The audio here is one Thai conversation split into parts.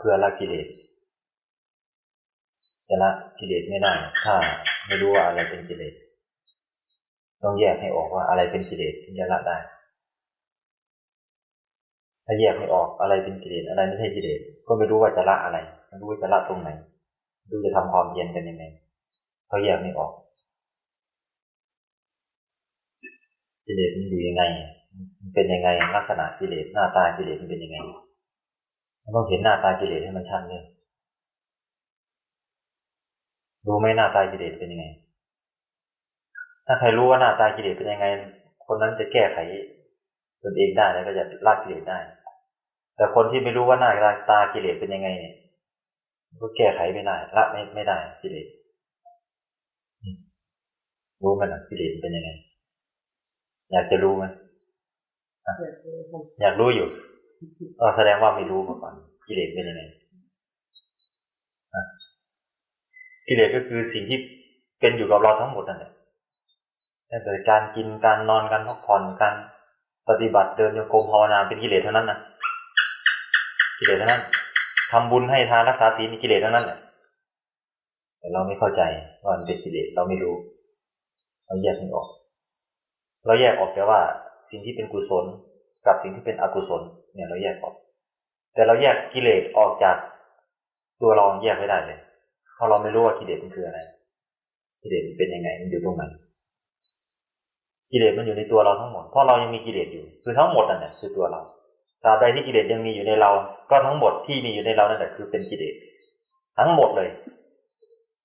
เพื่อละกิเลสจะละกิเลสไม่ได้ถ้าไม่รู้ว่าอะไรเป็นกิเลสต้องแยกให้ออกว่าอะไรเป็นกิเลสถึงจะละได้ ถ้าแยกไม่ออกอะไรเป็นกิเลสอะไรไม่ใช่กิเลสก็ไม่รู้ว่าจะละอะไรไม่รู้ว่าจะละตรงไหนดูจะทำความเย็นกันยังไงเขาแยกไม่ออกกิเลสมันอยู่ยังไงมันเป็นยังไงลักษณะกิเลสหน้าตากิเลสมันเป็นยังไง ต้องเห็นหน้าตากิเลสให้มันชัดเลยรู้ไหมหน้าตากิเลสเป็นยังไง ถ้าใครรู้ว่าหน้าตากิเลสเป็นยังไง คนนั้นจะแก้ไขตนเองได้แล้วก็จะละกิเลสได้ แต่คนที่ไม่รู้ว่าหน้าตากิเลสเป็นยังไงเนี่ยก็แก้ไขไม่ได้ละไม่ไม่ได้กิเลสรู้ไหมนะกิเลสเป็นยังไง อยากจะรู้ไหมอยากรู้อยู่ ก็แสดงว่าไม่รู้มาก่อนกิเลสเป็นยังไงกิเลสก็คือสิ่งที่เป็นอยู่กับเราทั้งหมดนั่นแหละตั้งแต่การกินการนอนการพักผ่อนการปฏิบัติเดินโยกมภาวนาเป็นกิเลสเท่านั้นนะกิเลสเท่านั้นทำบุญให้ทานรักษาศีลกิเลสเท่านั้นแหละแต่เราไม่เข้าใจว่ามันเป็นกิเลสเราไม่รู้ เราแยกไม่ออก เราแยกออกแต่ว่าสิ่งที่เป็นกุศลกับสิ่งที่เป็นอกุศล เนี่ยเราแยกออก แต่เราแยกกิเลสออกจาก ตัวเราแยกไม่ได้เลยเพราะเราไม่รู้ว่ากิเลสมันคืออะไรกิเลสมันเป็นยังไงมันอยู่ตรงไหนกิเลสมันอยู่ในตัวเราทั้งหมดเพราะเรายังมีกิเลสอยู่ คือทั้งหมดนั่นแหละคือตัวเราตราบใดที่กิเลสยังมีอยู่ในเรา ก็ทั้งหมดที่มีอยู่ในเรานั่นแหละคือเป็นกิเลสทั้งหมดเลย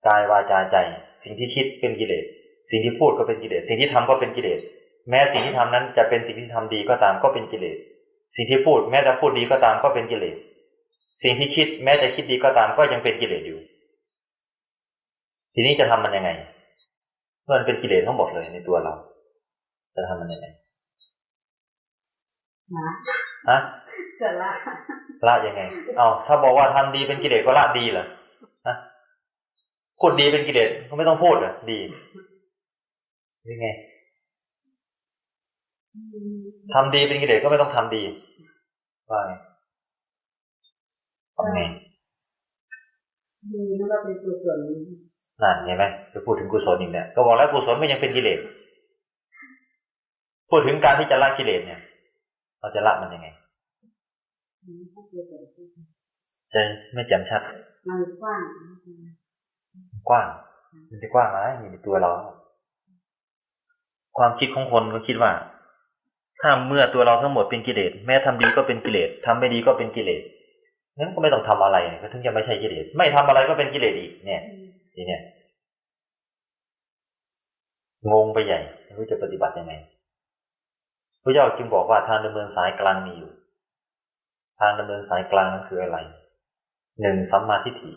กายวาจาใจ สิ่งที่คิดเป็นกิเลสสิ่งที่พูดก็เป็นกิเลสสิ่งที่ทำก็เป็นกิเลสแม้สิ่งที่ทำนั้นจะเป็นสิ่งที่ทำดีก็ตามก็เป็นกิเลส สิ่งที่พูดแม้จะพูดดีก็ตามก็เป็นกิเลส สิ่งที่คิดแม้จะคิดดีก็ตามก็ยังเป็นกิเลสอยู่ ทีนี้จะทำมันยังไงเมื่อมันเป็นกิเลสทั้งหมดเลยในตัวเรา จะทำมันยังไงฮะจะละละยังไง เอาถ้าบอกว่าทำดีเป็นกิเลสก็ละดีเหรอฮะพูดดีเป็นกิเลสก็ไม่ต้องพูดเหรอดียังไง ทำดีเป็นกิเลสก็ไม่ต้องทำดีว่าไงทำไงดีนั่นก็เป็นกุศลนั่นเห็นไหมจะพูดถึงกุศลอีกเนี่ยก็บอกแล้วกุศลก็ยังเป็นกิเลสพูดถึงการที่จะละกิเลสเนี่ย เราจะละมันยังไงจะไม่จำชัดมันกว้างกว้าง มันจะกว้างอะไรอยู่ในตัวเรา ความคิดของคนก็คิดว่า ถ้าเมื่อตัวเราทั้งหมดเป็นกิเลสแม้ทำดีก็เป็นกิเลสทำไม่ดีก็เป็นกิเลสนั้นก็ไม่ต้องทำอะไรก็ถึงจะไม่ใช่กิเลสไม่ทำอะไรก็เป็นกิเลสอีกเนี่ยทีเนี้ยงงไปใหญ่ไม่รู้จะปฏิบัติยังไงพระเจ้าจึงบอกว่าทางดำเนินสายกลางมีอยู่ ทางดำเนินสายกลางนั้นคืออะไรหนึ่งสัมมาทิฏฐิ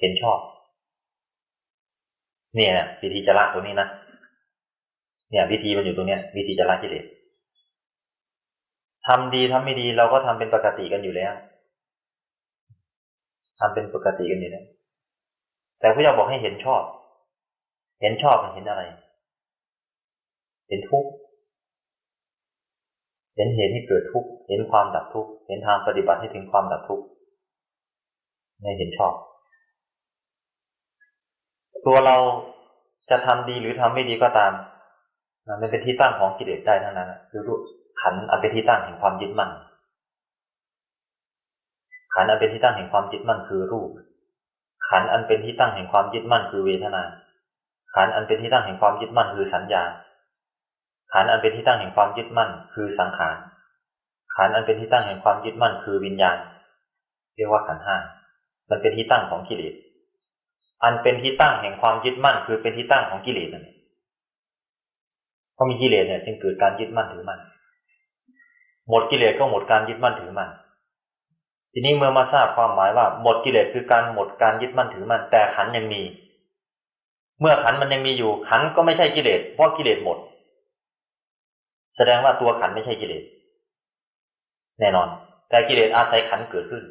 เห็นชอบ เนี่ยวิธีจะละตัวนี้นะ เนี่ย วิธีมันอยู่ตรงเนี้ยวิธีจะละกิเลสทำดีทำไม่ดีเราก็ทำเป็นปกติกันอยู่แล้วทำเป็นปกติกันอยู่แล้วแต่พระเจ้าบอกให้เห็นชอบ เห็นชอบมันเห็นอะไร เห็นทุกข์เห็นเหตุให้เกิดทุกข์เห็นความดับทุกข์เห็นทางปฏิบัติให้ถึงความดับทุกข์ไม่เห็นชอบ ตัวเราจะทำดีหรือทำไม่ดีก็ตาม มันเป็นที่ตั้งของกิเลสได้ทั้งนั้นคือรูปขันอันเป็นที่ตั้งแห่งความยึดมั่นขันอันเป็นที่ตั้งแห่งความยึดมั่นคือรูป ขันอันเป็นที่ตั้งแห่งความยึดมั่นคือเวทนา ขันอันเป็นที่ตั้งแห่งความยึดมั่นคือสัญญา ขันอันเป็นที่ตั้งแห่งความยึดมั่นคือสังขาร ขันอันเป็นที่ตั้งแห่งความยึดมั่นคือวิญญาณ เรียกว่าขันห้า มันเป็นที่ตั้งของกิเลส อันเป็นที่ตั้งแห่งความยึดมั่น คือเป็นที่ตั้งของกิเลสนั่น เองพอมีกิเลสเนี่ยจึงเกิดการยึดมั่นถือมั่นหมดกิเลสก็หมดการยึดมั่นถือมั่นทีนี้เมื่อมาทราบความหมายว่า หมดกิเลสคือการหมดการยึดมั่นถือมั่นแต่ขันยังมี เมื่อขันมันยังมีอยู่ ขันก็ไม่ใช่กิเลสเพราะกิเลสหมด แสดงว่าตัวขันไม่ใช่กิเลสแน่นอน แต่กิเลสอาศัยขันเกิดขึ้น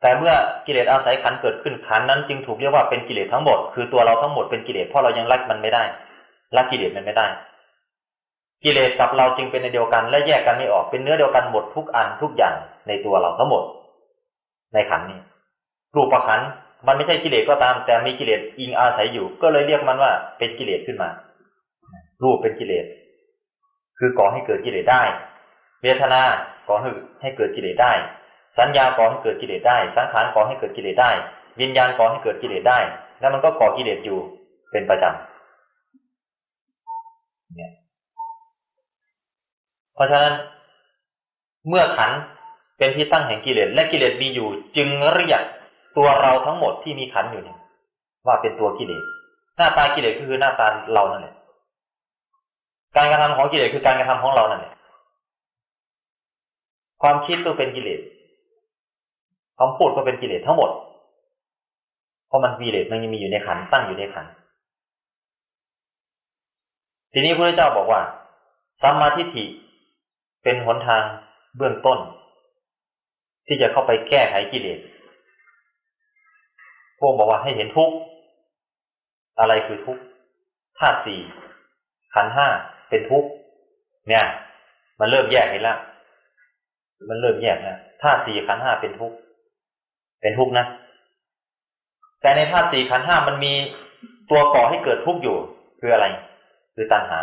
แต่เมื่อกิเลสอาศัยขันเกิดขึ้นขันนั้นจึงถูกเรียกว่าเป็นกิเลสทั้งหมด คือตัวเราทั้งหมดเป็นกิเลสเพราะเรายังรักมันไม่ได้ละกิเลสมันไม่ได้ กิเลสกับเราจึงเป็นในเดียวกันและแยกกันไม่ออกเป็นเนื้อเดียวกันหมดทุกอันทุกอย่างในตัวเราทั้งหมด ในขันนี้รูปขันมันไม่ใช่กิเลสก็ตาม แต่มีกิเลสอิงอาศัยอยู่ ก็เลยเรียกมันว่าเป็นกิเลสขึ้นมา รูปเป็นกิเลส คือก่อให้เกิดกิเลสได้ เวทนาก่อให้ให้เกิดกิเลสได้ สัญญาก่อให้เกิดกิเลสได้ สังขารก่อให้เกิดกิเลสได้ วิญญาณก่อให้เกิดกิเลสได้ แล้วมันก็ก่อกิเลสอยู่เป็นประจำเนี่ย ราะฉะนั้นเมื่อขันเป็นที่ตั้งแห่งกิเลสและกิเลสมีอยู่ จึงเรียกตัวเราทั้งหมดที่มีขันอยู่เนี่ยว่าเป็นตัวกิเลสหน้าตากิเลสก็คือหน้าตาเรานั่นแหละการกระทำของกิเลสคือการกระทำของเรานั่นแหละความคิดก็เป็นกิเลสคำพูดก็เป็นกิเลสทั้งหมด เพราะมันกิเลสมันยังมีอยู่ในขันตั้งอยู่ในขันทีนี้พระเจ้าบอกว่าสัมมาทิฏฐิ เป็นหนทางเบื้องต้น ที่จะเข้าไปแก้ไขกิเลสพวกบอกว่าให้เห็นทุกข์อะไรคือทุกข์ธาตุสี่ขันห้าเป็นทุกข์เนี่ย มันเริ่มแยกเห็นล้วมันเริ่มแยกนะธาตุสี่ขันห้าเป็นทุกข์เป็นทุกข์นะ แต่ในธาตุสี่ขันห้ามันมีตัวก่อให้เกิดทุกข์อยู่ คืออะไร คือตัณหา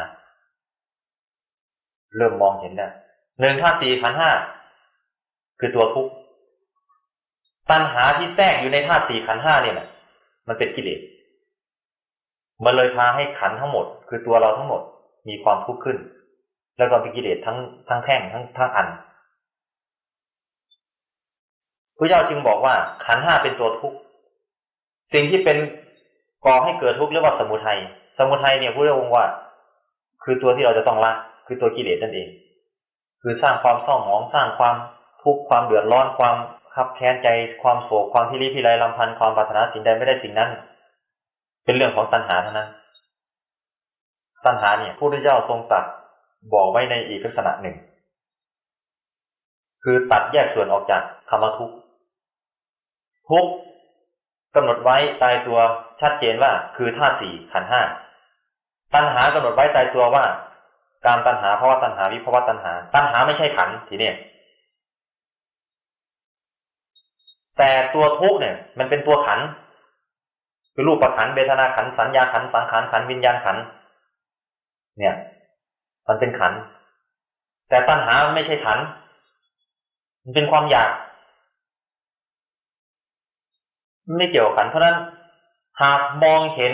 เริ่มมองเห็นแล้ว หนึ่งธาตุสี่ขันห้าคือตัวทุกข์ตัณหาที่แทรกอยู่ในธาตุสี่ขันห้าเนี่ยแหละมันเป็นกิเลสมันเลยพาให้ขันทั้งหมด คือตัวเราทั้งหมดมีความทุกข์ขึ้น แล้วก็เป็นกิเลสทั้งทั้งแท่งทั้งทั้งอันพระเจ้าจึงบอกว่าขันห้าเป็นตัวทุกข์สิ่งที่เป็นก่อให้เกิดทุกข์เรียกว่าสมุทัยสมุทัยเนี่ยพระเจ้าองค์ว่า คือตัวที่เราจะต้องละคือตัวกิเลสนั่นเอง คือสร้างความเศร้าหมองสร้างความทุกข์ความเดือดร้อนความขับแค้นใจความโศกความพิริพิไรลำพันธ์ความปรารถนาสิ่งใดไม่ได้สิ่งนั้น เป็นเรื่องของตัณหาเท่านั้น ตัณหาเนี่ยพระพุทธเจ้าทรงตัดบอกไว้ในอีกลักษณะหนึ่ง คือตัดแยกส่วนออกจากคำว่าทุกข์ทุกกำหนดไว้ตายตัวชัดเจนว่าคือธาสี่ขันห้าตัณหากำหนดไว้ตายตัวว่า การตัณหาภาวะตัณหาวิภาวะตัณหา ตัณหาไม่ใช่ขันทีเนี้แต่ตัวทุกเนี่ย มันเป็นตัวขัน คือรูปขันเบทนาขันสัญญาขันสังขารขันวิญญาณขัน เนี่ย มันเป็นขัน แต่ตัณหาไม่ใช่ขัน มันเป็นความอยากไม่เกี่ยวกับขันเพราะนั้น หากมองเห็น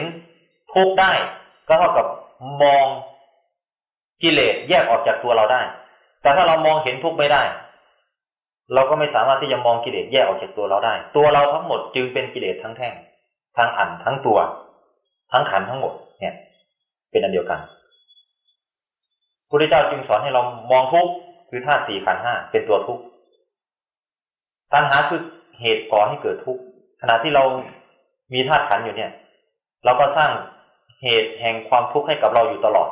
ทุกได้ ก็เท่ากับมอง กิเลสแยกออกจากตัวเราได้ แต่ถ้าเรามองเห็นทุกข์ไม่ได้ เราก็ไม่สามารถที่จะมองกิเลสแยกออกจากตัวเราได้ ตัวเราทั้งหมดจึงเป็นกิเลสทั้งแท่ง ทั้งอันทั้งตัว ทั้งขันทั้งหมดเนี่ย เป็นอันเดียวกันพระพุทธเจ้าจึงสอนให้เรามองทุกข์คือธาตุสี่ขันห้าเป็นตัวทุกข์ตัณหาคือเหตุก่อให้เกิดทุกข์ขณะที่เรามีธาตุขันอยู่เนี่ย เราก็สร้างเหตุแห่งความทุกข์ให้กับเราอยู่ตลอด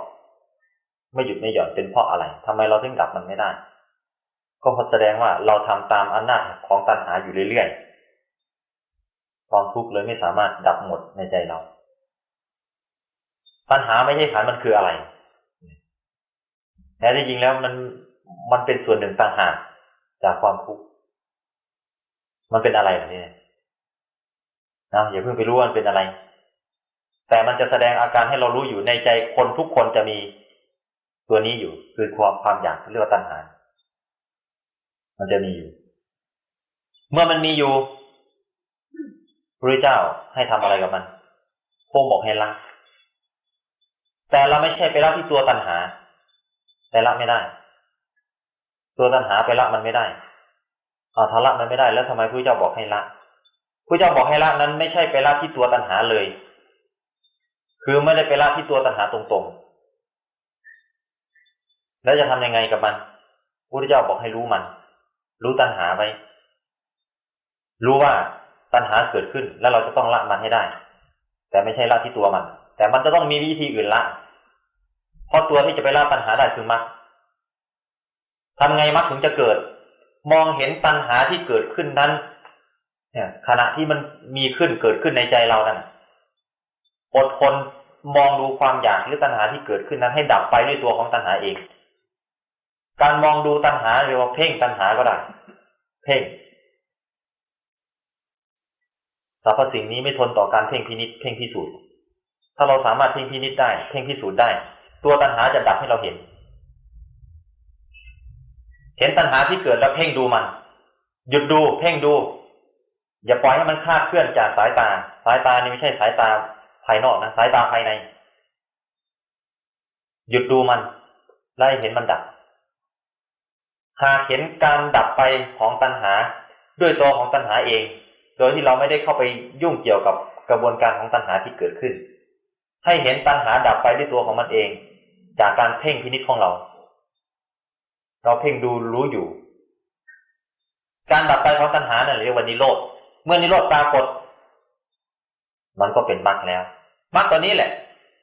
ไม่หยุดไม่หย่อนเป็นเพราะอะไรทำไมเราถึงดับมันไม่ได้ ก็แสดงว่าเราทำตามอำนาจของตัณหาอยู่เรื่อยๆความทุกข์เลยไม่สามารถดับหมดในใจเรา ตัณหาไม่ใช่ขันมันคืออะไรแท้ที่จริงแล้วมันมันเป็นส่วนหนึ่งต่างหากจากความทุกข์มันเป็นอะไรแบบนี้นะอย่าเพิ่งไปรู้ว่ามันเป็นอะไร แต่มันจะแสดงอาการให้เรารู้อยู่ในใจคนทุกคนจะมี ตัวนี้อยู่คือความความอยากเรียกว่าตัณหา มันจะมีอยู่ เมื่อมันมีอยู่พระเจ้าให้ทำอะไรกับมันพงบอกให้ละแต่เราไม่ใช่ไปละที่ตัวตัณหา แต่ละไม่ได้ ตัวตัณหาไปละมันไม่ได้เอาทละมันไม่ได้ แล้วทำไมพระเจ้าบอกให้ละพระเจ้าบอกให้ละนั้นไม่ใช่ไปละที่ตัวตัณหาเลย คือไม่ได้ไปละที่ตัวตัณหาตรงๆ แล้วจะทำยังไงกับมันพระเจ้าบอกให้รู้มัน รู้ตัณหาไว้ รู้ว่าตัณหาเกิดขึ้นแล้วเราจะต้องละมันให้ได้ แต่ไม่ใช่ละที่ตัวมัน แต่มันจะต้องมีวิธีอื่นละเพราะตัวที่จะไปละตัณหาได้คือมรรคทำไงมรรคถึงจะเกิด มองเห็นตัณหาที่เกิดขึ้นนั้น เนี่ย ขณะที่มันมีขึ้นเกิดขึ้นในใจเรานั้นอดทนมองดูความอยากหรือตัณหาที่เกิดขึ้นนั้นให้ดับไปด้วยตัวของตัณหาเอง การมองดูตัณหาเรียกว่าเพ่งตัณหาก็ได้ เพ่งสรรพสิ่งนี้ไม่ทนต่อการเพ่งพินิษเพ่งพิสูจน์ถ้าเราสามารถเพ่งพินิษได้ เพ่งพิสูจน์ได้ ตัวตัณหาจะดับให้เราเห็น เห็นตัณหาที่เกิดแล้วเพ่งดูมัน หยุดดูเพ่งดู อย่าปล่อยให้มันคลาดเคลื่อนจากสายตา สายตานี่ไม่ใช่สายตาภายนอกนะสายตาภายใน หยุดดูมันไล่เห็นมันดับ หากเห็นการดับไปของตัณหา ด้วยตัวของตัณหาเอง โดยที่เราไม่ได้เข้าไปยุ่งเกี่ยวกับกระบวนการของตัณหาที่เกิดขึ้น ให้เห็นตัณหาดับไปด้วยตัวของมันเอง จากการเพ่งพินิจของเรา เราเพ่งดูรู้อยู่ การดับไปของตัณหานั่นเรียกว่านิโรธเมื่อนิโรธปรากฏ มันก็เป็นมรรคแล้วมรรคตัวนี้แหละ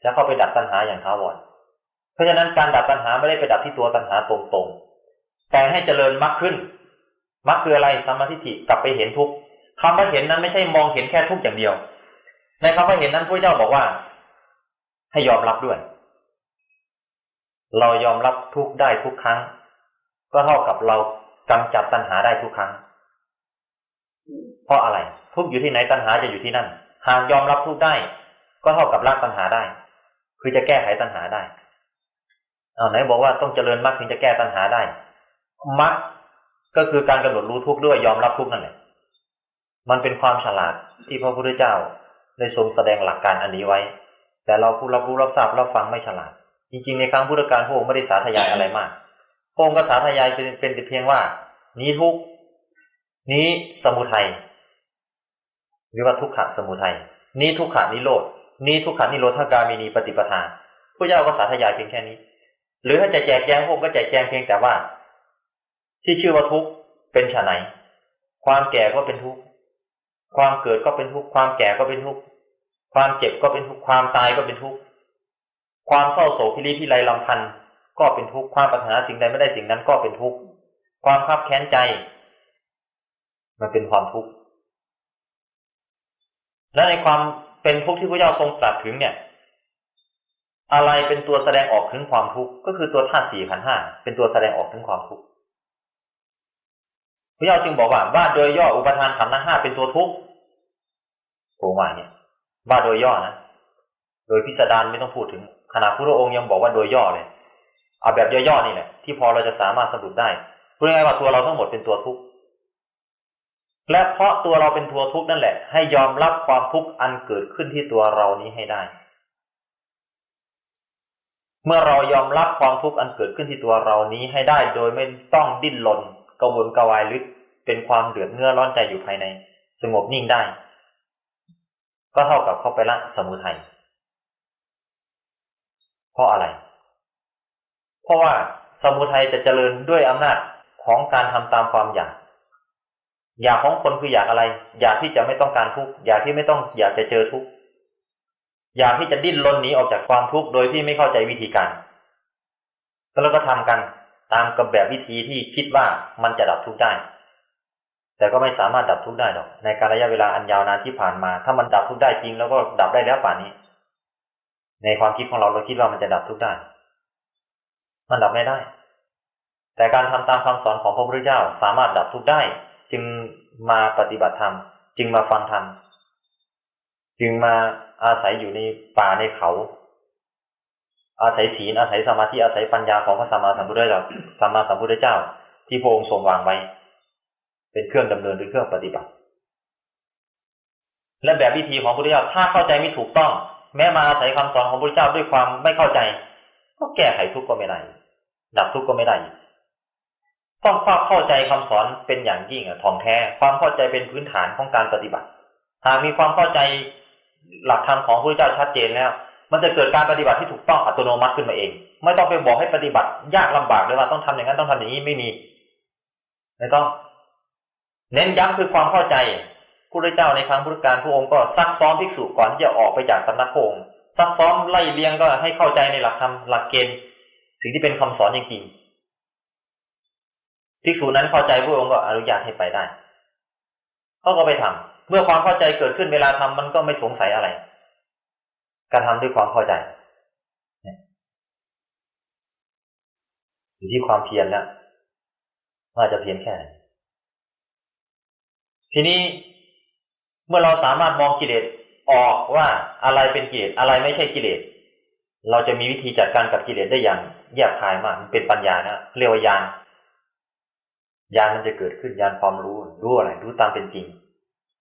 จะเข้าไปดับตัณหาอย่างท้าวรเพราะฉะนั้นการดับตัณหาไม่ได้ไปดับที่ตัวตัณหาตรงๆ แต่ให้เจริญมรรคขึ้นมรรคคืออะไรสมาธิิกลับไปเห็นทุกคำว่าเห็นนั้นไม่ใช่มองเห็นแค่ทุกอย่างเดียว ในคำว่าเห็นนั้นพระเจ้าบอกว่า ให้ยอมรับด้วย เรายอมรับทุกได้ทุกครั้ง ก็เท่ากับเรากำจัดตัณหาได้ทุกครั้ง เพราะอะไร ทุกอยู่ที่ไหนตัณหาจะอยู่ที่นั่น หากยอมรับทุกได้ ก็เท่ากับละตัณหาได้ คือจะแก้ไขตัณหาได้เอาไหนบอกว่าต้องเจริญมรรคถึงจะแก้ตัณหาได้ มรรคก็คือการกำหนดรู้ทุกข์ด้วยยอมรับทุกข์นั่นแหละ มันเป็นความฉลาดที่พระพุทธเจ้าได้ทรงแสดงหลักการอันนี้ไว้ แต่เราผู้รับรู้รับทราบรับฟังไม่ฉลาด จริง ๆ ในครั้งพุทธการพระองค์ไม่ได้สาธยายอะไรมากพระองค์ก็สาธยายเป็นเป็นแต่เพียงว่า นี้ทุกนี้สมุทัยหรือว่าทุกขะสมุทัยนี้ทุกขานิโรดนี้ทุกขานิโรธากามินีปฏิปทาพระเจ้าก็สาธยายเพียงแค่นี้ หรือถ้าจะแจกแจงพวกก็แจกแจงเพียงแต่ว่า ที่ชื่อว่าทุกเป็นฉะไหน ความแก่ก็เป็นทุกข์ความเกิดก็เป็นทุกข์ความแก่ก็เป็นทุกข์ความเจ็บก็เป็นทุกข์ความตายก็เป็นทุกข์ความเศร้าโศกพิริพิไรลำพันธ์ก็เป็นทุกข์ความปัญหาสิ่งใดไม่ได้สิ่งนั้นก็เป็นทุกข์ความคับแค้นใจ มันเป็นความทุกข์และในความเป็นทุกข์ที่พระเจ้าทรงตรัสถึงเนี่ย อะไรเป็นตัวแสดงออกถึงความทุกข์ก็คือตัวธาตุสี่ขันห้าเป็นตัวแสดงออกถึงความทุกข์ พระเจ้าจึงบอกว่าว่าโดยย่ออุปทานขันธ์ทั้งห้าเป็นตัวทุกข์โอ้มาเนี่ยว่าโดยย่อนะ โดยพิสดารไม่ต้องพูดถึงขณะพระองค์ยังบอกว่าโดยย่อเลยเอาแบบย่อๆนี่แหละที่พอเราจะสามารถสรุปได้พูดง่ายๆว่าตัวเราทั้งหมดเป็นตัวทุกข์และเพราะตัวเราเป็นตัวทุกข์นั่นแหละ ให้ยอมรับความทุกข์อันเกิดขึ้นที่ตัวเรานี้ให้ได้ เมื่อเรายอมรับความทุกข์อันเกิดขึ้นที่ตัวเรานี้ให้ได้ โดยไม่ต้องดิ้นรน กระวนกระวายลึกเป็นความเดือดเนื้อร้อนใจอยู่ภายใน สงบนิ่งได้ ก็เท่ากับเข้าไปละสมุทัยเพราะอะไร เพราะว่าสมุทัยจะเจริญด้วยอำนาจของการทำตามความอยาก อยากของคนคืออยากอะไร อยากที่จะไม่ต้องการทุกข์อยากที่ไม่ต้องอยากจะเจอทุกข์อยากที่จะดิ้นรนหนีออกจากความทุกข์โดยที่ไม่เข้าใจวิธีการ แล้วก็ทำกัน ตามกับแบบวิธีที่คิดว่ามันจะดับทุกข์ได้ แต่ก็ไม่สามารถดับทุกข์ได้หรอก ในการระยะเวลาอันยาวนานที่ผ่านมา ถ้ามันดับทุกข์ได้จริง แล้วก็ดับได้แล้วป่านนี้ ในความคิดของเราเราคิดว่ามันจะดับทุกข์ได้ มันดับไม่ได้ แต่การทำตามคำสอนของพระพุทธเจ้าสามารถดับทุกข์ได้ จึงมาปฏิบัติธรรม จึงมาฟังธรรม จึงมาอาศัยอยู่ในป่าในเขา อาศัยศีลอาศัยสมาธิอาศัยปัญญาของพระสัมมาสัมพุทธเจ้าสัมมาสัมพุทธเจ้า ที่พระองค์ทรงวางไว้ เป็นเครื่องดำเนินหรือเครื่องปฏิบัติ และแบบวิธีของพระพุทธเจ้าถ้าเข้าใจไม่ถูกต้อง แม้มาอาศัยคำสอนของพระพุทธเจ้าด้วยความไม่เข้าใจ ก็แก้ไขทุกข์ก็ไม่ได้ดับทุกข์ก็ไม่ได้ต้องความเข้าใจคำสอนเป็นอย่างยิ่งอะท่องแท้ความเข้าใจเป็นพื้นฐานของการปฏิบัติ หากมีความเข้าใจหลักธรรมของพระพุทธเจ้าชัดเจนแล้ว มันจะเกิดการปฏิบัติที่ถูกต้องอัตโนมัติขึ้นมาเอง ไม่ต้องไปบอกให้ปฏิบัติยากลำบากเลยว่าต้องทำอย่างนั้นต้องทำอย่างนี้ไม่มีไม่ต้อง เน้นย้ำคือความเข้าใจพระเจ้าในครั้งพุทธกาลพระองค์ก็ซักซ้อมภิกษุก่อนที่จะออกไปจากสำนักพระองค์ซักซ้อมไล่เลียงก็ให้เข้าใจในหลักธรรมหลักเกณฑ์ สิ่งที่เป็นคำสอนจริงๆภิกษุนั้นเข้าใจพระองค์ก็อนุญาตให้ไปได้เขาก็ไปทำเมื่อความเข้าใจเกิดขึ้นเวลาทำมันก็ไม่สงสัยอะไร การทำด้วยความเข้าใจอยู่ที่ความเพียรแล้วว่าจะเพียรแค่ไหนทีนี้เมื่อเราสามารถมองกิเลสออกว่าอะไรเป็นกิเลสอะไรไม่ใช่กิเลสเราจะมีวิธีจัดการกับกิเลสได้อย่างแยบคายมากมันเป็นปัญญานะเรียกว่ายานยานมันจะเกิดขึ้นยานความรู้รู้อะไรรู้ตามเป็นจริง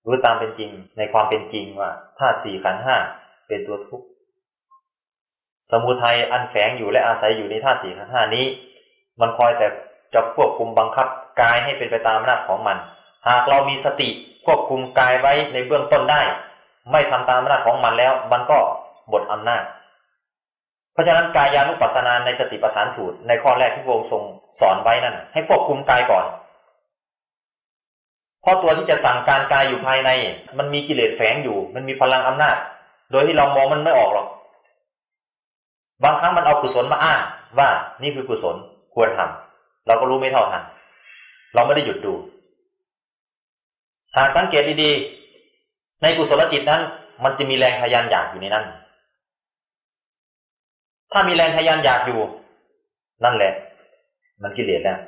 รู้ตามเป็นจริงในความเป็นจริงว่าธาตุสี่ขันธ์ห้า เป็นตัวทุกข์สมุทัยอันแฝงอยู่และอาศัยอยู่ในธาตุสี่ขันธ์ห้านี้ มันคอยแต่จะควบคุมบังคับกายให้เป็นไปตามอำนาจของมัน หากเรามีสติควบคุมกายไว้ในเบื้องต้นได้ ไม่ทำตามอำนาจของมันแล้ว มันก็หมดอำนาจ เพราะฉะนั้นกายานุปัสสนาในสติปัฏฐานสูตร ในข้อแรกที่พระองค์ทรงสอนไว้นั่นให้ควบคุมกายก่อนเพราะตัวที่จะสั่งการกายอยู่ภายใน มันมีกิเลสแฝงอยู่ มันมีพลังอำนาจ โดยที่เรามองมันไม่ออกหรอก บางครั้งมันเอากุศลมาอ้างว่านี่คือกุศลควรทำเราก็รู้ไม่เท่าทันเราไม่ได้หยุดดู หากสังเกตดีๆ ในกุศลจิตนั้น มันจะมีแรงทะยานอยากอยู่ในนั้น ถ้ามีแรงทะยานอยากอยู่ นั่นแหละ มันกิเลสแล้ว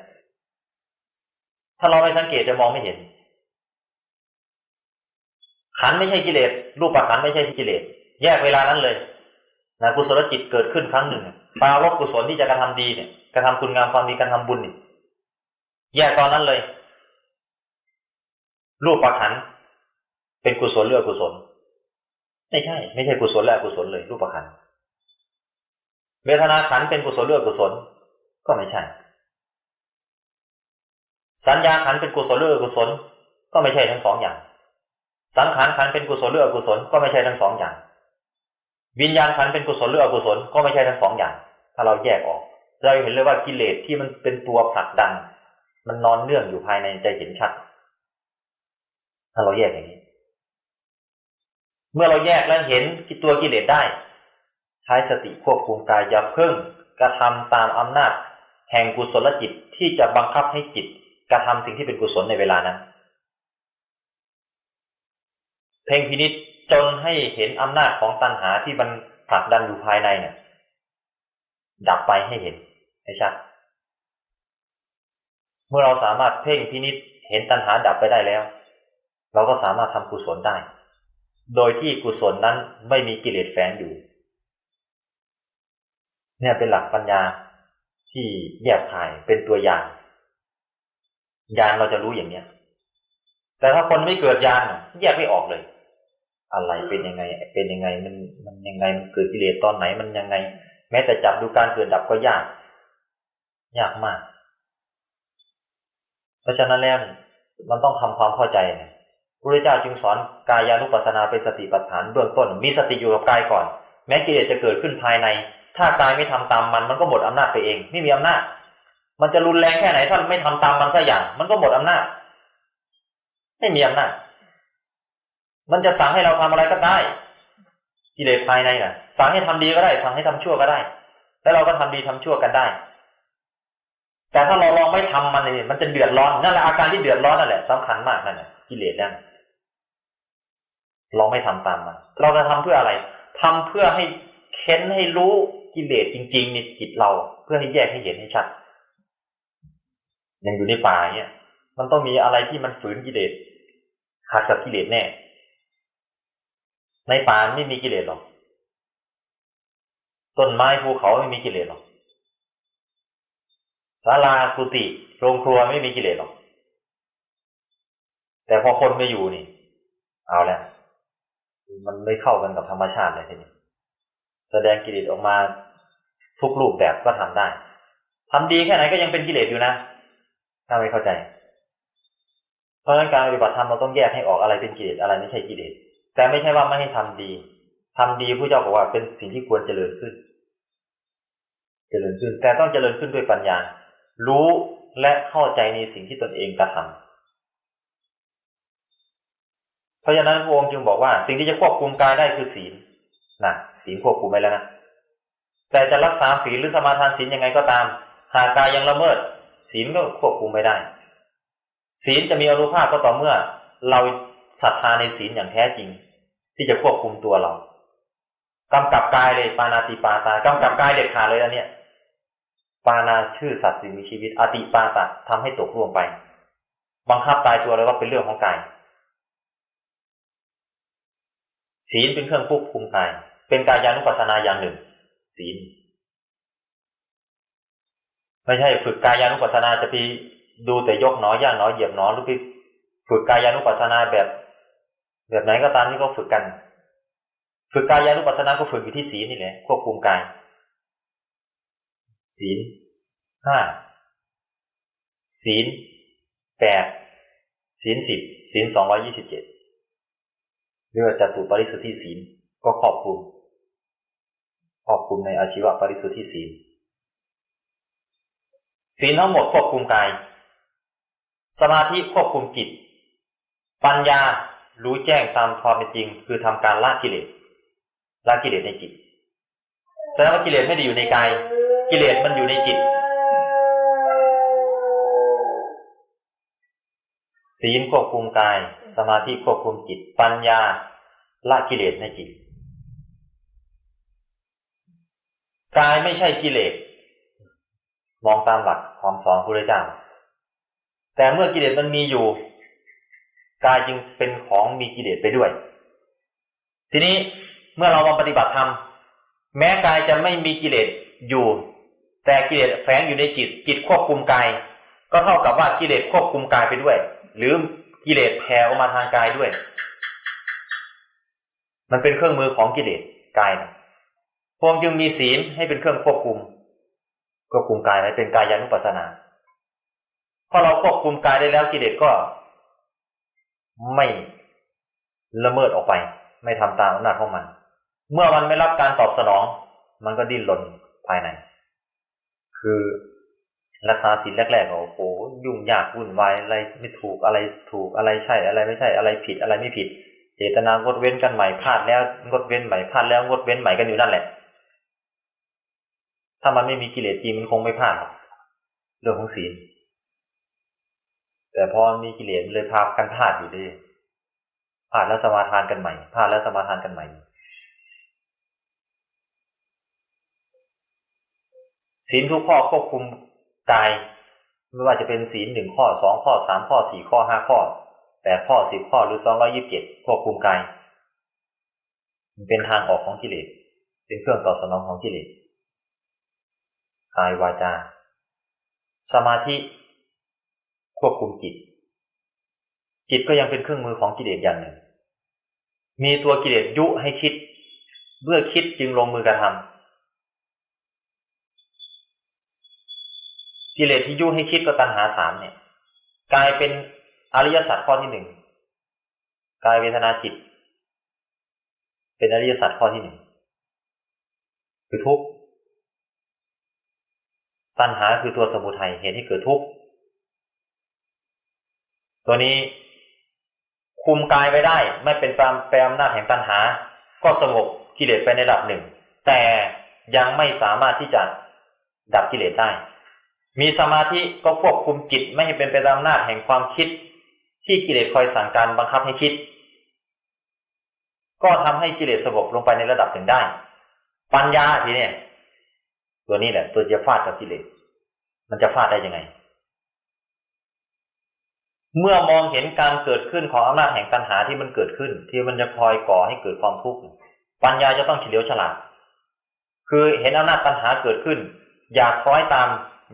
ถ้าเราไม่สังเกตจะมองไม่เห็นขันไม่ใช่กิเลสรูปปัขันไม่ใช่กิเลส แยกเวลานั้นเลยนะกุศลจิตเกิดขึ้นครั้งหนึ่งปารบกุศลที่จะกระทำดีเนี่ยกระทำคุณงามความดีกระทำบุญเนี่ยแยกตอนนั้นเลย รูปปัขันเป็นกุศลหรืออกุศล ไม่ใช่ ไม่ใช่กุศลและอกุศลเลย รูปปัขันเวทนาขันเป็นกุศลหรืออกุศล ก็ไม่ใช่ สัญญาขันเป็นกุศลหรืออกุศล ก็ไม่ใช่ทั้งสองอย่าง สังขารขันเป็นกุศลหรืออกุศล ก็ไม่ใช่ทั้งสองอย่าง วิญญาณขันเป็นกุศลหรืออกุศลก็ไม่ใช่ทั้งสองอย่าง ถ้าเราแยกออก เราเห็นเลยว่ากิเลสที่มันเป็นตัวผลักดัน มันนอนเนื่องอยู่ภายในใจเห็นชัด ถ้าเราแยกอย่างนี้ เมื่อเราแยกแล้วเห็นตัวกิเลสได้ใช้สติควบคุมกายอย่าเพิ่งกระทำตามอำนาจ แห่งกุศลจิตที่จะบังคับให้จิตกระทำสิ่งที่เป็นกุศลในเวลานั้น เพ่งพินิษ จนให้เห็นอำนาจของตัณหาที่มันผลักดันอยู่ภายในเนี่ย ดับไปให้เห็นให้ชัดเมื่อเราสามารถเพ่งพินิษเห็นตัณหาดับไปได้แล้ว เราก็สามารถทำกุศลได้ โดยที่กุศลนั้นไม่มีกิเลสแฝงอยู่ เนี่ยเป็นหลักปัญญาที่แยกขายเป็นตัวอย่างยานเราจะรู้อย่างเนี้ย แต่ถ้าคนไม่เกิดยานแยกไม่ออกเลย อะไรเป็นยังไง เป็นยังไงมันมันยังไงมันเกิดกิเลสตอนไหนมันยังไง แม้แต่จับดูการเกิดดับก็ยาก ยากมาก เพราะฉะนั้นแล้วมันต้องทำความเข้าใจนะพระเจ้าจึงสอนกายานุปัสสนาเป็นสติปัฏฐานเบื้องต้น มีสติอยู่กับกายก่อน แม้กิเลสจะเกิดขึ้นภายใน ถ้ากายไม่ทำตามมัน มันก็หมดอำนาจไปเอง ไม่มีอำนาจ มันจะรุนแรงแค่ไหนถ้าไม่ทำตามมันสักอย่าง มันก็หมดอำนาจ ไม่มีอำนาจ มันจะสั่งให้เราทำอะไรก็ได้กิเลสภายในน่ะ สั่งให้ทำดีก็ได้สั่งให้ทำชั่วก็ได้ แล้วเราก็ทำดีทำชั่วกันได้ แต่ถ้าเราลองไม่ทำมันเนี่ยมันจะเดือดร้อนนั่นแหละอาการที่เดือดร้อนนั่นแหละสำคัญมากนั่นแหละกิเลสนั่นเราไม่ทำตามมัน เราจะทำเพื่ออะไรทำเพื่อให้เค้นให้รู้กิเลสจริง ๆ ในจิตเรา เพื่อให้แยกให้เห็นให้ชัดอย่างอยู่ในป่าเนี่ยมันต้องมีอะไรที่มันฝืนกิเลสหักกับกิเลสแน่ ในป่าไม่มีกิเลสหรอก ต้นไม้ภูเขาไม่มีกิเลสหรอกศาลากุฏิโรงครัวไม่มีกิเลสหรอก แต่พอคนไม่อยู่นี่ เอาแล้วมันไม่เข้ากันกับธรรมชาติเลยทีนี้แสดงกิเลสออกมาทุกรูปแบบก็ทำได้ทำดีแค่ไหนก็ยังเป็นกิเลสอยู่นะถ้าไม่เข้าใจ เพราะฉะนั้นการปฏิบัติธรรมเราต้องแยกให้ออกอะไรเป็นกิเลสอะไรไม่ใช่กิเลส แต่ไม่ใช่ว่าไม่ให้ทำดีทำดีผู้เจ้าบอกว่าเป็นสิ่งที่ควรเจริญขึ้น เจริญขึ้น แต่ต้องเจริญขึ้นด้วยปัญญา รู้และเข้าใจในสิ่งที่ตนเองกระทำเพราะฉะนั้นพระองค์จึงบอกว่า สิ่งที่จะควบคุมกายได้คือศีลนะศีลควบคุมไปแล้วนะแต่จะรักษาศีลหรือสมาทานศีลยังไงก็ตาม หากกายยังละเมิด ศีลก็ควบคุมไม่ได้ ศีลจะมีอนุภาพก็ต่อเมื่อ เราศรัทธาในศีลอย่างแท้จริง ที่จะควบคุมตัวเรากำกับกายเลยปานาติปาตากำกับกายเด็ดขาดเลยอันเนี้ยปานาชื่อสัตว์สิ่งมีชีวิตอติปาตะทำให้ตกร่วงไป บังคับตายตัวเลยว่าเป็นเรื่องของกายศีลเป็นเครื่องควบคุมกาย เป็นกายานุปัสสนาอย่างหนึ่ง ศีลไม่ใช่ฝึกกายานุปัสสนาจะไปดูแต่ยกหนอย่างหนอเหยียบหนอหรือไปฝึกกายานุปัสสนาแบบ แบบไหนก็ตามที่เขาฝึกกัน ฝึกกายานุปัสสนาก็ฝึกอยู่ที่ศีลนี่แหละควบคุมกาย ศีลห้าศีลแปดศีลสิบศีลสองร้อยี่สิบเจ็ดเรียกว่าจตุปริสุทธิศีลก็ครอบคลุมครอบคลุมในอาชีวะปริสุทธิศีลศีลทั้งหมดควบคุมกาย สมาธิควบคุมจิต ปัญญา รู้แจ้งตามความเป็นจริง คือทำการละกิเลสละกิเลสในจิตแสดงว่ากิเลสไม่ได้อยู่ในกาย กิเลสมันอยู่ในจิต ศีลควบคุมกาย สมาธิควบคุมจิต ปัญญาละกิเลสในจิตกายไม่ใช่กิเลสมองตามหลักความสอนพระพุทธเจ้าแต่เมื่อกิเลสมันมีอยู่ กายจึงเป็นของมีกิเลสไปด้วย ทีนี้เมื่อเรามาปฏิบัติธรรมแม้กายจะไม่มีกิเลสอยู่ แต่กิเลสแฝงอยู่ในจิตจิตควบคุมกาย ก็เท่ากับว่ากิเลสควบคุมกายไปด้วย หรือกิเลสแผ่ออกมาทางกายด้วย มันเป็นเครื่องมือของกิเลสกายนะพวงจึงมีศีลให้เป็นเครื่องควบคุมควบคุมกายไว้เป็นกายานุปัสสนาพอเราควบคุมกายได้แล้วกิเลสก็ ไม่ละเมิดออกไป ไม่ทำตามอำนาจของมัน เมื่อมันไม่รับการตอบสนอง มันก็ดิ้นรนภายใน คือรักษาศีลแรกๆโอ้โหยุ่งยากวุ่นวายอะไรไม่ถูกอะไรถูกอะไรใช่อะไรไม่ใช่อะไรผิดอะไรไม่ผิด เจตนางดเว้นกันใหม่พลาดแล้วงดเว้นใหม่พลาดแล้วงดเว้นใหม่กันอยู่นั่นแหละ ถ้ามันไม่มีกิเลสจริงมันคงไม่พลาดหรอกเรื่องของศีล แต่พอมีกิเลสเลยพากันพลาดอยู่ดีพลาดแล้วสมาทานกันใหม่พลาดแล้วสมาทานกันใหม่ศีลทุกข้อควบคุมกายไม่ว่าจะเป็นศีลหนึ่งข้อสองข้อสามข้อสี่ข้อห้าข้อแปดข้อสิบข้อหรือสองร้อยิบเจ็ดควบคุมกายมันเป็นทางออกของกิเลสเป็นเครื่องตอบสนองของกิเลสกายวาจา สมาธิ ควบคุมจิต จิตก็ยังเป็นเครื่องมือของกิเลสอย่างหนึ่ง มีตัวกิเลสยุให้คิด เมื่อคิดจึงลงมือกระทำกิเลสที่ยุให้คิดก็ตัณหาสามเนี่ย กลายเป็นอริยสัจข้อที่หนึ่งกายเวทนาจิต เป็นอริยสัจข้อที่หนึ่งคือทุกข์ตัณหาคือตัวสมุทัยเหตุให้เกิดทุกข์ ตัวนี้คุมกายไว้ได้ ไม่เป็นตามแปรอำนาจแห่งตัณหา ก็สงบกิเลสไปในระดับหนึ่ง แต่ยังไม่สามารถที่จะดับกิเลสได้ มีสมาธิก็ควบคุมจิตไม่ให้เป็นไปตามอำนาจแห่งความคิด ที่กิเลสคอยสั่งการบังคับให้คิด ก็ทำให้กิเลสสงบลงไปในระดับหนึ่งได้ ปัญญาทีนี้ตัวนี้แหละตัวจะฟาดกับกิเลสมันจะฟาดได้ยังไง เมื่อมองเห็นการเกิดขึ้นของอำนาจแห่งตัณหาที่มันเกิดขึ้น ที่มันจะคอยก่อให้เกิดความทุกข์ปัญญาจะต้องเฉลียวฉลาด คือเห็นอำนาจตัณหาเกิดขึ้น อย่าคล้อยตาม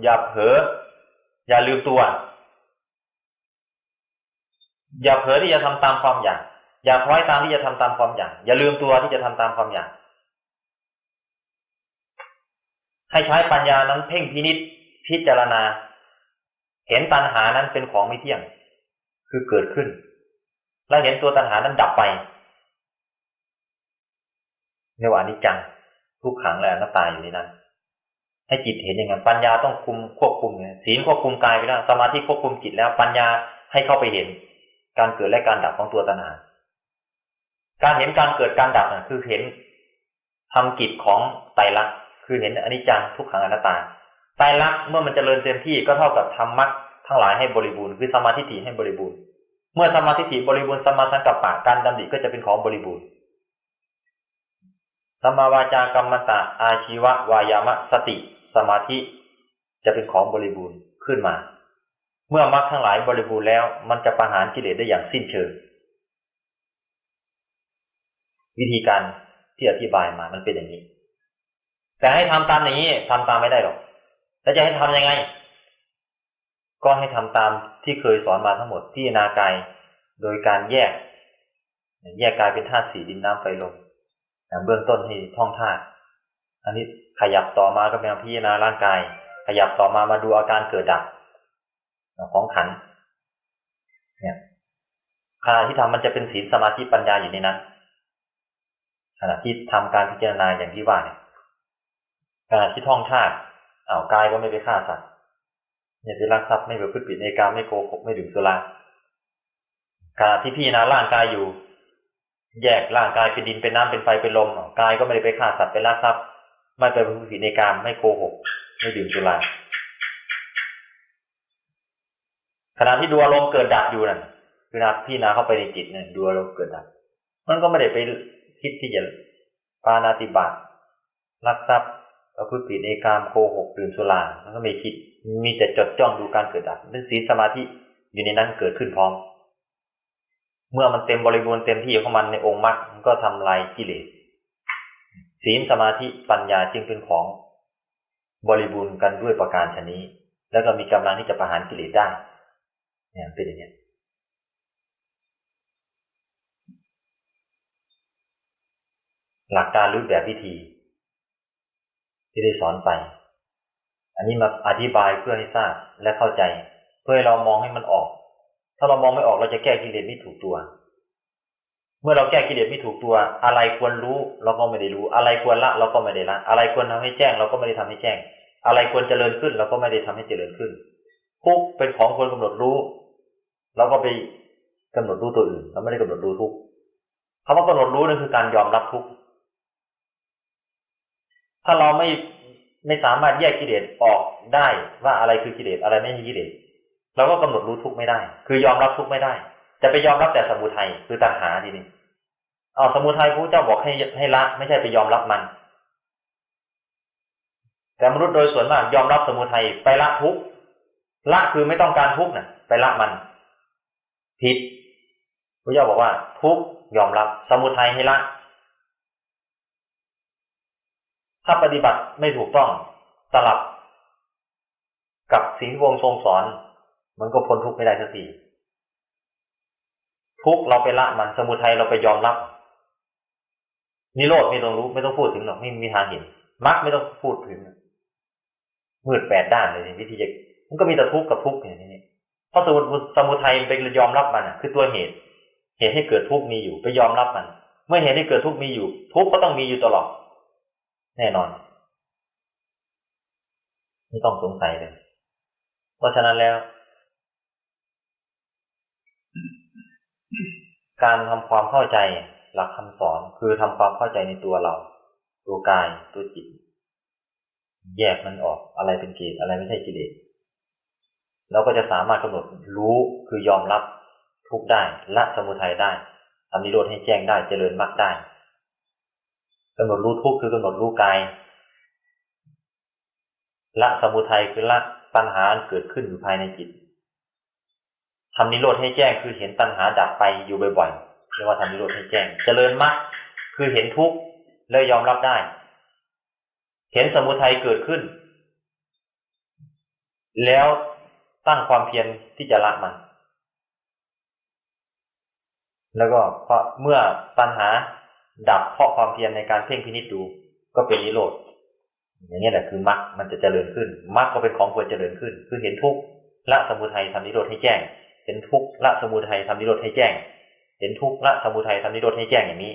อย่าเผลออย่าลืมตัว อย่าเผลอที่จะทำตามความอยากอย่าคล้อยตามที่จะทำตามความอยากอย่าลืมตัวที่จะทำตามความอยากให้ใช้ปัญญานั้นเพ่งพินิษพิจารณา เห็นตัณหานั้นเป็นของไม่เที่ยง คือเกิดขึ้น แล้วเห็นตัวตัณหานั้นดับไปเรียกว่านิจจังทุกขังและอนัตตาอยู่ในนั้น ให้จิตเห็นอย่างนั้นปัญญาต้องคุมควบคุมเนี่ยศีลควบคุมกายไปแล้วสมาธิควบคุมจิตแล้วปัญญาให้เข้าไปเห็น การเกิดและการดับของตัวตัณหา การเห็นการเกิดการดับน่ะคือเห็นทำกิจของไตรลักษณ์คือเห็นอนิจจังทุกขังอนัตตาไตรลักษณ์เมื่อมันจเจริญเต็มที่ก็เท่ากับทำมรรค ทั้งหลายให้บริบูรณ์คือสมาธิฏฐิให้บริบูรณ์ เมื่อสมาธิฏฐิบริบูรณ์สมาสังกัปปะการดำริก็จะเป็นของบริบูรณ์สมาวาจากรรมตะอาชีวะวายามะสติ สมาธิ จะเป็นของบริบูรณ์ขึ้นมา เมื่อมรรคทั้งหลายบริบูรณ์แล้ว มันจะประหารกิเลสได้อย่างสิ้นเชิง วิธีการที่อธิบายมามันเป็นอย่างนี้ แต่ให้ทำตามอย่างนี้ทำตามไม่ได้หรอกแล้วจะให้ทำยังไง ก็ให้ทำตามที่เคยสอนมาทั้งหมดที่นากายโดยการแยก แยกกายเป็นธาตุสีดินน้ำไฟลมเบื้องต้นให้ท่องธาตุอันนี้ขยับต่อมาก็เป็นพิจารณาร่างกาย ขยับต่อมามาดูอาการเกิดดับของขันเนี่ยขณะที่ทำมันจะเป็นศีลสมาธิปัญญาอยู่ในนั้นขณะที่ทำการพิจารณาอย่างที่ว่าเนี่ยขณะที่ท่องธาตุอ้าวกายก็ไม่ไปฆ่าสัตว์ เนี่ยไปรักทรัพย์ไม่ไปพูดปิดในการไม่โกหกไม่ดื่มสุราขณะที่พิจารณาร่างกายอยู่ แยกร่างกายเป็นดินเป็นน้ำเป็นไฟเป็นลมกายก็ไม่ได้ไปฆ่าสัตว์เป็นลักทรัพย์ ไม่ไปพูดผิดในการไม่โกหกไม่ดื่มสุราขณะที่ดูอารมณ์เกิดดับอยู่นั่นคือนะพี่นาเข้าไปในจิตเนี่ยดูอารมณ์เกิดดับมันก็ไม่ได้ไปคิดที่จะปานาติบาตลักทรัพย์ ประพฤติผิดในกามโกหกดื่มสุรามันก็ไม่คิด มีแต่จดจ้องดูการเกิดดับเป็นศีลสมาธิอยู่ในนั้นเกิดขึ้นพร้อม เมื่อมันเต็มบริบูรณ์เต็มที่ของมันในองค์มรรคมันก็ทำลายกิเลสศีลสมาธิปัญญาจึงเป็นของบริบูรณ์กันด้วยประการชนี้ แล้วก็มีกำลังที่จะประหารกิเลสได้เนี่ยเป็นอย่างนี้หลักการรูปแบบวิธี ที่ได้สอนไป อันนี้มาอธิบายเพื่อให้ทราบและเข้าใจ เพื่อให้เรามองให้มันออก ถ้าเรามองไม่ออกเราจะแก้กิเลสไม่ถูกตัว เมื่อเราแก้กิเลสไม่ถูกตัว อะไรควรรู้เราก็ไม่ได้รู้ อะไรควรละเราก็ไม่ได้ละ อะไรควรทำให้แจ้ง เราก็ไม่ได้ทำให้แจ้ง อะไรควรเจริญขึ้น เราก็ไม่ได้ทำให้เจริญขึ้นทุกเป็นของควรกำหนดรู้เราก็ไปกำหนดรู้ตัวอื่น เราไม่ได้กำหนดรู้ทุกคำว่ากำหนดรู้นั่นคือการยอมรับทุก ถ้าเราไม่ไม่สามารถแยกกิเลสออกได้ว่าอะไรคือกิเลสอะไรไม่ใช่กิเลสเราก็กำหนดรู้ทุกไม่ได้ คือยอมรับทุกไม่ได้ จะไปยอมรับแต่สมุทัยคือตัณหาทีนี้เอาสมุทัยพระเจ้าบอกให้ให้ละ ไม่ใช่ไปยอมรับมัน แต่มนุษย์โดยส่วนมากยอมรับสมุทัยไปละทุกละคือไม่ต้องการทุกนะ่ะ ไปละมัน ผิดพระเจ้าบอกว่า ทุกยอมรับ สมุทัยให้ละ ถ้าปฏิบัติไม่ถูกต้องสลับ กับสิ่งที่พระองค์ทรงสอน มันก็พ้นทุกข์ไม่ได้สักทีทุกเราไปละมันสมุทัยเราไปยอมรับนิโรธไม่ต้องรู้ไม่ต้องพูดถึงหรอกไม่มีทางเห็นมรรคไม่ต้องพูดถึงมืดแปดด้านเลยวิธีจะมันก็มีแต่ทุกข์กับทุกข์อย่างนี้เพราะสมุสมุทัยเป็นยอมรับมันอะคือตัวเหตุ เหตุให้เกิดทุกข์มีอยู่ไปยอมรับมัน เมื่อเหตุให้เกิดทุกข์มีอยู่ ทุกข์ก็ต้องมีอยู่ตลอด แน่นอน ไม่ต้องสงสัยเลย เพราะฉะนั้นแล้ว การทำความเข้าใจหลักคำสอนคือทำความเข้าใจในตัวเรา ตัวกายตัวจิต แยกมันออกอะไรเป็นกิเลสอะไรไม่ใช่กิเลสเราก็จะสามารถกำหนดรู้คือยอมรับทุกได้ละสมุทัยได้ทำนิโรธให้แจ้งได้เจริญมรรคได้ กำหนดรู้ทุกคือกำหนดรู้กายละสมุทัยคือละตัณหาเกิดขึ้นอยู่ภายในจิตทำนิโรธให้แจ้งคือเห็นตัณหาดับไปอยู่บ่อยๆเรียกว่าทำนิโรธให้แจ้ง เจริญมรรคคือเห็นทุกข์เลยยอมรับได้ เห็นสมุทัยเกิดขึ้น แล้วตั้งความเพียรที่จะละมัน แล้วก็เพราะเมื่อตัณหา ดับเพราะความเพียรในการเพ่งพินิจดู ก็เป็นนิโรธอย่างนี้แหละคือมรรคมันจะเจริญขึ้นมรรคก็เป็นของควรเจริญขึ้น คือเห็นทุกข์ละสมุทัยทำนิโรธให้แจ้ง เห็นทุกข์ละสมุทัยทำนิโรธให้แจ้ง เห็นทุกข์ละสมุทัยทำนิโรธให้แจ้งอย่างนี้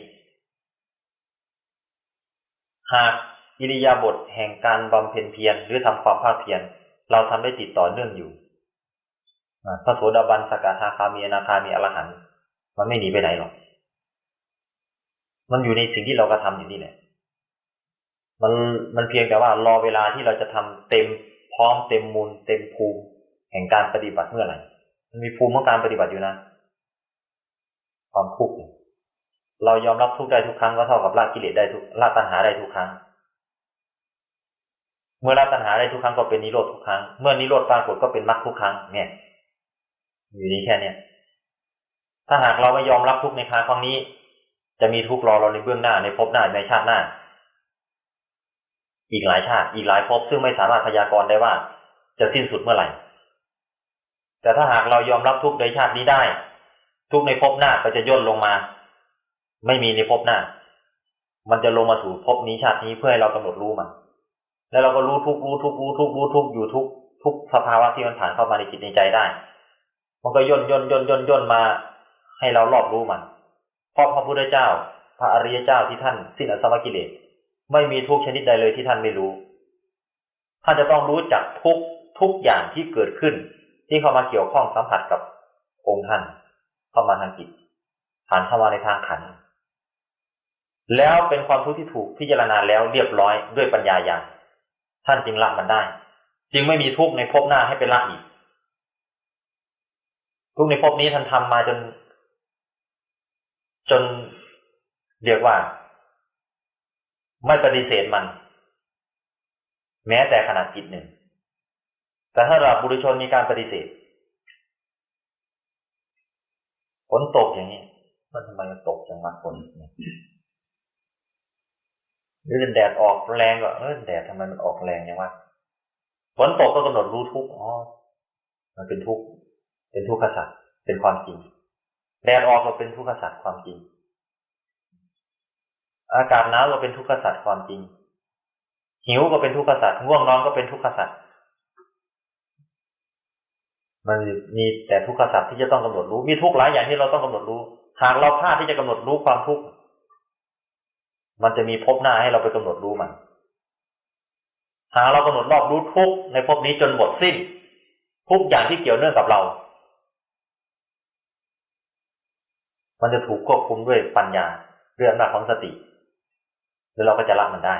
หากอิริยาบถแห่งการบำเพ็ญเพียรหรือทำความภาคเพียรเราทำได้ติดต่อเนื่องอยู่พระโสดาบันสกทาคามีนาคามีอรหันต์มันไม่หนีไปไหนหรอก มันอยู่ในสิ่งที่เรากระทาอยู่นี่แหละมันมันเพียงแต่ว่ารอเวลาที่เราจะทำเต็มพร้อมเต็มมูลเต็มภูมิแห่งการปฏิบัติเมื่อไหร่มันมีภูมิของการปฏิบัติอยู่นะความทุกข์เรายอมรับทุกข์ได้ทุกครั้งก็เท่ากับละกิเลสได้ทุกละตัณหาได้ทุกครั้ง เมื่อละตัณหาได้ทุกครั้งก็เป็นนิโรธทุกครั้ง เมื่อนิโรธปรากฏก็เป็นมรรคทุกครั้ง เนี่ย อยู่นี้แค่เนี้ยถ้าหากเราไม่ยอมรับทุกในครั้งนี้ จะมีทุกข์รอเราในเบื้องหน้าในภพหน้าในชาติหน้า อีกหลายชาติ อีกหลายภพซึ่งไม่สามารถพยากรณ์ได้ว่า จะสิ้นสุดเมื่อไหร่ แต่ถ้าหากเรายอมรับทุกข์ในชาตินี้ได้ ทุกข์ในภพหน้าก็จะย่นลงมา ไม่มีในภพหน้า มันจะลงมาสู่ภพนี้ชาตินี้เพื่อให้เรากำหนดรู้มันแล้วเราก็รู้ทุกรู้ทุกรู้ทุกรู้ทุกอยู่ทุกทุกสภาวะที่มันผ่านเข้ามาในจิตในใจได้ มันก็ย่นย่นย่นย่นย่นมา ให้เรารอบรู้มัน ราะพระพุทธเจ้า พระอริยเจ้าที่ท่านสิ้นอสวกิเลสไม่มีทุกชนิดใดเลยที่ท่านไม่รู้ท่านจะต้องรู้จักทุกทุกอย่างที่เกิดขึ้น ที่เข้ามาเกี่ยวข้องสัมผัสกับองค์ท่านเข้ามาทางจิตผ่านเข้ามาในทางขัน แล้วเป็นความทุกข์ที่ถูกพิจารณาแล้วเรียบร้อยด้วยปัญญาญาณท่านจึงละมันได้ จึงไม่มีทุกข์ในภพหน้าให้เป็นละอีกทุกข์ในภพนี้ท่านทำมาจน จนเรียกว่า ไม่ปฏิเสธมัน แม้แต่ขนาดจิตหนึ่ง แต่ถ้าเราบุรุชนมีการปฏิเสธฝนตกอย่างนี้มันทำไมมันตกจังมาฝนเนี่ยหรือแดดออกแรงก็เออแดดทำไมมันออกแรงอย่างวะฝนตกก็กำหนดรู้ทุกอ๋อมันเป็นทุกเป็นทุกขสัตว์เป็นความจริง ดดออกก็เป็นทุกขสัตว์ความจริง อากาศหนาวก็เป็นทุกขสัตว์ความจริง หิวก็เป็นทุกขสัตว์ง่วงนอนก็เป็นทุกขสัตว์มันมีแต่ทุกขสัตว์ที่จะต้องกำหนดรู้ มีทุกหลายอย่างที่เราต้องกำหนดรู้หากเราพลาดที่จะกำหนดรู้ความทุกข์มันจะมีภพหน้าให้เราไปกำหนดรู้มัน หากเรากำหนดรอบรู้ทุกในภพนี้จนหมดสิ้น ทุกอย่างที่เกี่ยวเนื่องกับเรา มันจะถูกควบคุมด้วยปัญญาด้วยอำนาจของสติแล้วเราก็จะละมันได้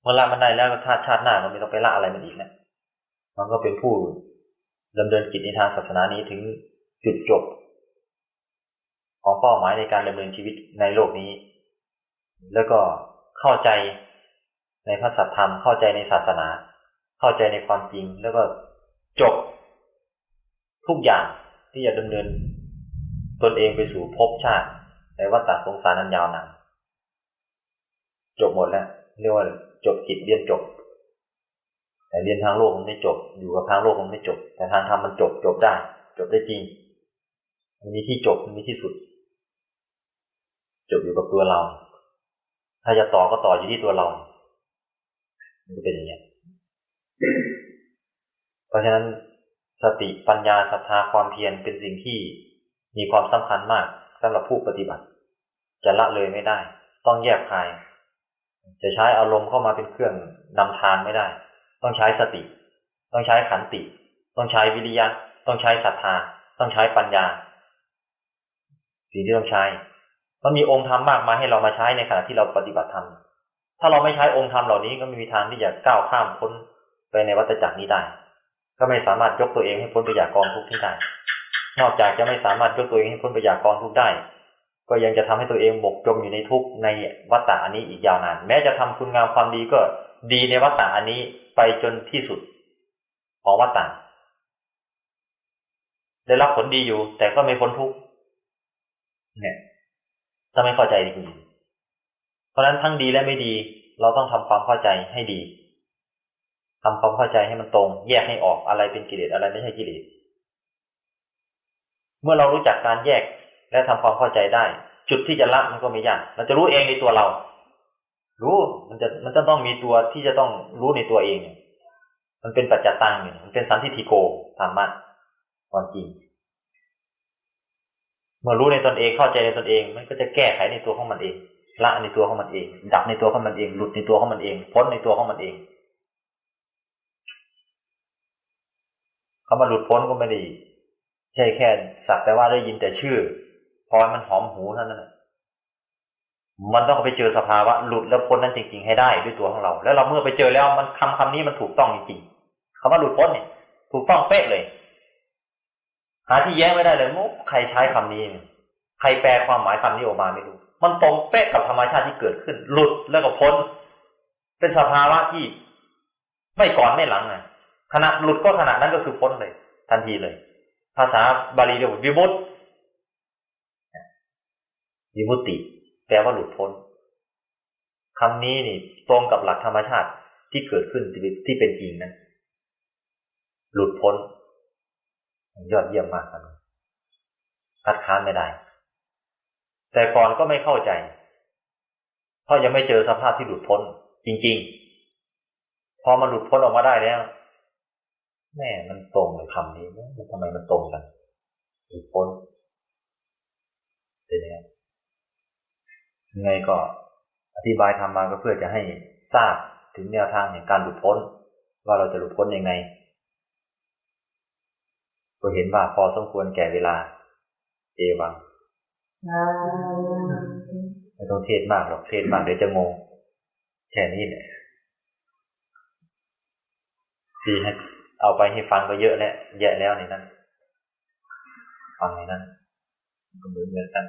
เมื่อละมันได้แล้วถ้าชาติหน้ามันไม่ต้องไปละอะไรมันอีกนะมันก็เป็นผู้ดำเนินกิจในทางศาสนานี้ถึงจุดจบ ของเป้าหมายในการดำเนินชีวิตในโลกนี้ แล้วก็เข้าใจในพระสัทธรรมเข้าใจในศาสนา เข้าใจในความจริงแล้วก็จบทุกอย่างที่จะดำเนิน ตนเองไปสู่ภพชาติในวัฏฏะสงสารนันยาวนานจบหมดแล้วเรียกว่าจบกิจเรียนจบ แต่เรียนทางโลกมันไม่จบ อยู่กับทางโลกมันไม่จบ แต่ทางธรรมมันจบจบได้ จบได้จริงมันมีที่จบมันมีที่สุด จบอยู่กับตัวเรา ถ้าจะต่อก็ต่ออยู่ที่ตัวเรา มันจะเป็นอย่างนี้เพราะฉะนั้นสติปัญญาศรัทธาความเพียรเป็นสิ่งที่ มีความสำคัญมากสำหรับผู้ปฏิบัติ จะละเลยไม่ได้ ต้องแยกคาย จะใช้อารมณ์เข้ามาเป็นเครื่องนำทางไม่ได้ ต้องใช้สติ ต้องใช้ขันติ ต้องใช้วิริยะ ต้องใช้ศรัทธา ต้องใช้ปัญญาสิ่งที่ต้องใช้ มันมีองค์ธรรมมากมายให้เรามาใช้ในขณะที่เราปฏิบัติธรรม ถ้าเราไม่ใช้องค์ธรรมเหล่านี้ก็ไม่มีทางที่จะก้าวข้ามพ้นไปในวัฏจักรนี้ได้ ก็ไม่สามารถยกตัวเองให้พ้นไปจากกองทุกข์ที่ได้ นอกจากจะไม่สามารถยกตัวเองให้พ้นไปจากกองทุกข์ได้ ก็ยังจะทำให้ตัวเองหมกจมอยู่ในทุกข์ในวัฏฏะอันนี้อีกยาวนาน แม้จะทำคุณงามความดีก็ดีในวัฏฏะอันนี้ไปจนที่สุดของวัฏฏะได้รับผลดีอยู่ แต่ก็ไม่พ้นทุกข์เนี่ยถ้าไม่เข้าใจจริงเพราะฉะนั้นทั้งดีและไม่ดี เราต้องทำความเข้าใจให้ดีทำความเข้าใจให้มันตรง แยกให้ออกอะไรเป็นกิเลสอะไรไม่ใช่กิเลส เมื่อเรารู้จักการแยกและทำความเข้าใจได้ จุดที่จะละมันก็ไม่ยากเราจะรู้เองในตัวเรา รู้มันจะมันจะต้องมีตัวที่จะต้องรู้ในตัวเอง มันเป็นปัจจตังเนี่ยมันเป็นสันทิฏฐิโกธรรมะความจริง เมื่อรู้ในตนเองเข้าใจในตนเอง มันก็จะแก้ไขในตัวของมันเองละในตัวของมันเอง ดับในตัวของมันเอง หลุดในตัวของมันเอง พ้นในตัวของมันเองคำว่าหลุดพ้นก็ไม่ได้ ใช่แค่สักแต่ว่าได้ยินแต่ชื่อพอมันหอมหูเท่านั้นมันต้องไปเจอสภาวะหลุดแล้วพ้นนั้นจริง ๆ ให้ได้ด้วยตัวของเรา แล้วเราเมื่อไปเจอแล้วมันคำคำนี้มันถูกต้องจริงๆคำว่าหลุดพ้นเนี่ย ถูกต้องเป๊ะเลย หาที่แย้งไม่ได้เลยมุกใครใช้คำนี้ ใครแปลความหมายคำนี้ออกมาไม่รู้มันตรงเป๊ะกับธรรมชาติที่เกิดขึ้น หลุดแล้วก็พ้น เป็นสภาวะที่ไม่ก่อนไม่หลังไงขณะหลุดก็ขณะนั้นก็คือพ้นเลย ทันทีเลย ภาษาบาลีเรียกว่าวิมุตติวิมุตติ แปลว่าหลุดพ้นคำนี้นี่ตรงกับหลักธรรมชาติที่เกิดขึ้นที่เป็นจริงนั้น หลุดพ้น ยอดเยี่ยมมากครับคัดค้านไม่ได้ แต่ก่อนก็ไม่เข้าใจ เพราะยังไม่เจอสภาพที่หลุดพ้น จริง ๆ พอมันหลุดพ้นออกมาได้แล้ว แม่มันตรงเลยคำนี้ทำไมมันตรงกันหลุดพ้นเป็นยังไงยังไงก็อธิบายทำมาก็เพื่อจะให้ทราบถึงแนวทางแห่งการหลุดพ้น ว่าเราจะหลุดพ้นยังไง ก็เห็นว่าพอสมควรแก่เวลา เอวังอ่าไม่ต้องเทศมากหรอกเทศมากเดี๋ยวจะงงแค่นี้แหละดีให้ เอาไปให้ฟังก็เยอะแล้วแยะแล้วในนั้น ฟังในนั้นก็เหมือนเหมือนกัน